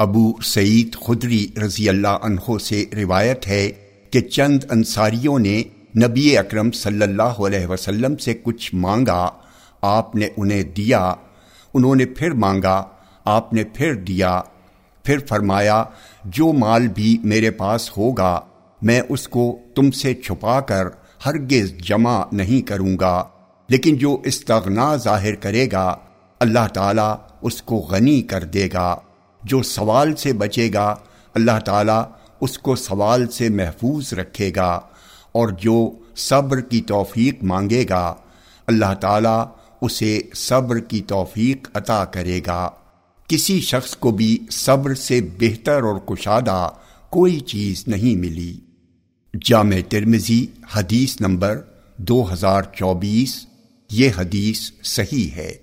ابو سعید خدری رضی اللہ عنہ سے روایت ہے کہ چند انصاریوں نے نبی اکرم صلی اللہ علیہ وسلم سے کچھ مانگا، آپ نے انہیں دیا۔ انہوں نے پھر مانگا، آپ نے پھر دیا۔ پھر فرمایا، جو مال بھی میرے پاس ہوگا، میں اس کو تم سے چھپا کر ہرگز جمع نہیں کروں گا۔ لیکن جو استغنا ظاہر کرے گا، اللہ تعالیٰ اس کو غنی کر دے گا۔ جو سوال سے بچے گا، اللہ تعالیٰ اس کو سوال سے محفوظ رکھے گا اور جو صبر کی توفیق مانگے گا، اللہ تعالیٰ اسے صبر کی توفیق عطا کرے گا۔ کسی شخص کو بھی صبر سے بہتر اور کشادہ کوئی چیز نہیں ملی۔ جامع ترمزی حدیث نمبر دو ہزار چوبیس، یہ حدیث صحیح ہے۔